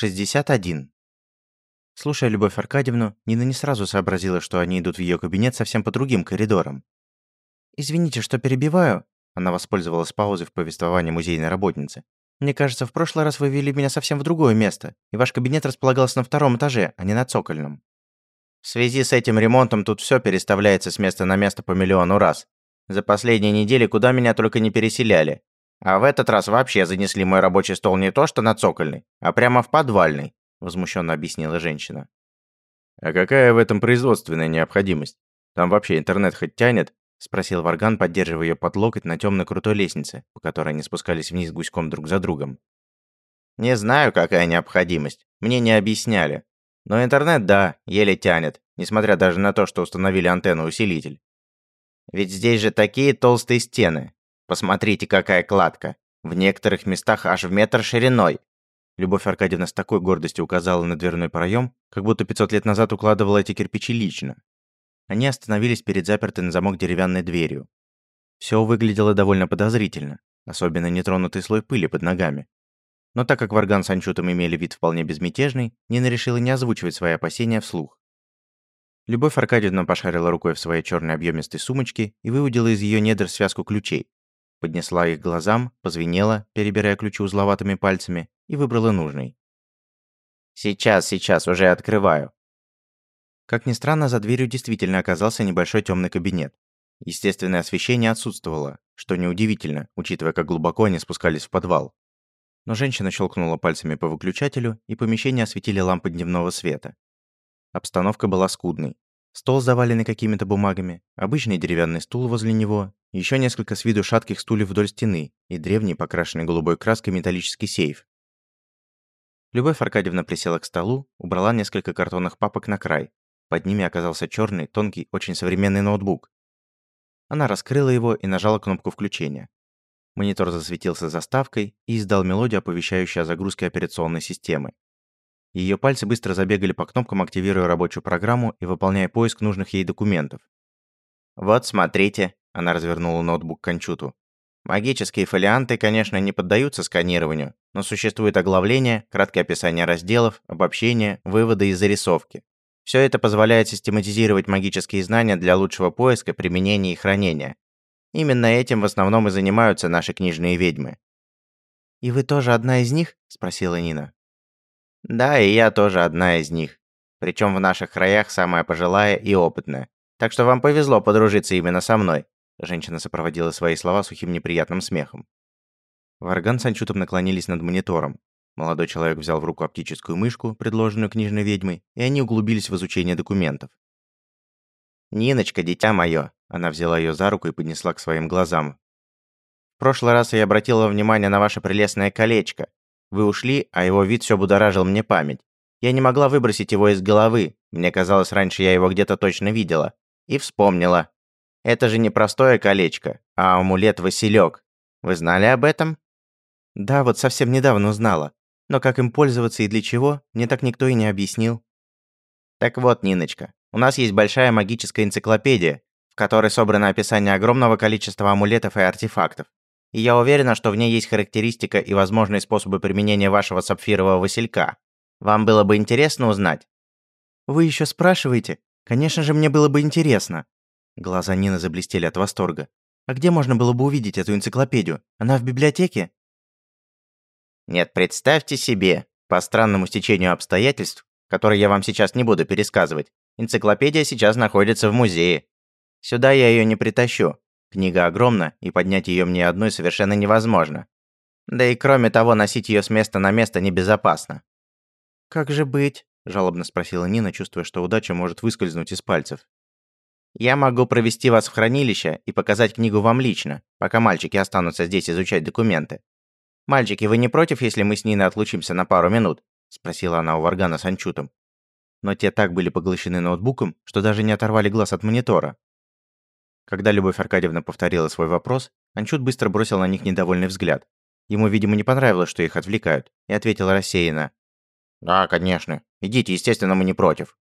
61. Слушая Любовь Аркадьевну, Нина не сразу сообразила, что они идут в ее кабинет совсем по другим коридорам. «Извините, что перебиваю», – она воспользовалась паузой в повествовании музейной работницы. «Мне кажется, в прошлый раз вы вели меня совсем в другое место, и ваш кабинет располагался на втором этаже, а не на цокольном». В связи с этим ремонтом тут все переставляется с места на место по миллиону раз. За последние недели куда меня только не переселяли. А в этот раз вообще занесли мой рабочий стол не то что на цокольный, а прямо в подвальный, возмущенно объяснила женщина. А какая в этом производственная необходимость? Там вообще интернет хоть тянет? спросил Варган, поддерживая ее под локоть на темной крутой лестнице, по которой они спускались вниз гуськом друг за другом. Не знаю, какая необходимость. Мне не объясняли. Но интернет, да, еле тянет, несмотря даже на то, что установили антенну-усилитель. Ведь здесь же такие толстые стены. Посмотрите, какая кладка. В некоторых местах аж в метр шириной. Любовь Аркадьевна с такой гордостью указала на дверной проем, как будто 500 лет назад укладывала эти кирпичи лично. Они остановились перед запертой на замок деревянной дверью. Все выглядело довольно подозрительно, особенно нетронутый слой пыли под ногами. Но так как Варган с Анчутом имели вид вполне безмятежный, Нина решила не озвучивать свои опасения вслух. Любовь Аркадьевна пошарила рукой в своей черной объемистой сумочке и выудила из ее недр связку ключей. Поднесла их глазам, позвенела, перебирая ключи узловатыми пальцами, и выбрала нужный. «Сейчас, сейчас, уже открываю». Как ни странно, за дверью действительно оказался небольшой темный кабинет. Естественное освещение отсутствовало, что неудивительно, учитывая, как глубоко они спускались в подвал. Но женщина щелкнула пальцами по выключателю, и помещение осветили лампы дневного света. Обстановка была скудной. Стол, заваленный какими-то бумагами, обычный деревянный стул возле него, еще несколько с виду шатких стульев вдоль стены и древний, покрашенный голубой краской металлический сейф. Любовь Аркадьевна присела к столу, убрала несколько картонных папок на край. Под ними оказался черный, тонкий, очень современный ноутбук. Она раскрыла его и нажала кнопку включения. Монитор засветился заставкой и издал мелодию, оповещающую о загрузке операционной системы. Ее пальцы быстро забегали по кнопкам, активируя рабочую программу и выполняя поиск нужных ей документов. «Вот, смотрите», – она развернула ноутбук к Кончуту. «Магические фолианты, конечно, не поддаются сканированию, но существует оглавление, краткое описание разделов, обобщение, выводы и зарисовки. Все это позволяет систематизировать магические знания для лучшего поиска, применения и хранения. Именно этим в основном и занимаются наши книжные ведьмы». «И вы тоже одна из них?» – спросила Нина. Да, и я тоже одна из них. Причем в наших краях самая пожилая и опытная. Так что вам повезло подружиться именно со мной. Женщина сопроводила свои слова сухим неприятным смехом. Варган с Анчутом наклонились над монитором. Молодой человек взял в руку оптическую мышку, предложенную книжной ведьмой, и они углубились в изучение документов. «Ниночка, дитя мое!» Она взяла ее за руку и поднесла к своим глазам. «В прошлый раз я обратила внимание на ваше прелестное колечко. Вы ушли, а его вид все будоражил мне память. Я не могла выбросить его из головы. Мне казалось, раньше я его где-то точно видела. И вспомнила. Это же не простое колечко, а амулет-василек. Вы знали об этом? Да, вот совсем недавно узнала. Но как им пользоваться и для чего, мне так никто и не объяснил. Так вот, Ниночка, у нас есть большая магическая энциклопедия, в которой собрано описание огромного количества амулетов и артефактов. И я уверена, что в ней есть характеристика и возможные способы применения вашего сапфирового василька. Вам было бы интересно узнать? Вы еще спрашиваете? Конечно же, мне было бы интересно. Глаза Нины заблестели от восторга. А где можно было бы увидеть эту энциклопедию? Она в библиотеке? Нет, представьте себе, по странному стечению обстоятельств, которые я вам сейчас не буду пересказывать, энциклопедия сейчас находится в музее. Сюда я ее не притащу, Книга огромна, и поднять ее мне одной совершенно невозможно. Да и кроме того, носить ее с места на место небезопасно. «Как же быть?» – жалобно спросила Нина, чувствуя, что удача может выскользнуть из пальцев. «Я могу провести вас в хранилище и показать книгу вам лично, пока мальчики останутся здесь изучать документы. Мальчики, вы не против, если мы с Ниной отлучимся на пару минут?» – спросила она у Варгана с Анчутом. Но те так были поглощены ноутбуком, что даже не оторвали глаз от монитора. Когда Любовь Аркадьевна повторила свой вопрос, Анчут быстро бросил на них недовольный взгляд. Ему, видимо, не понравилось, что их отвлекают, и ответил рассеянно. «Да, конечно. Идите, естественно, мы не против».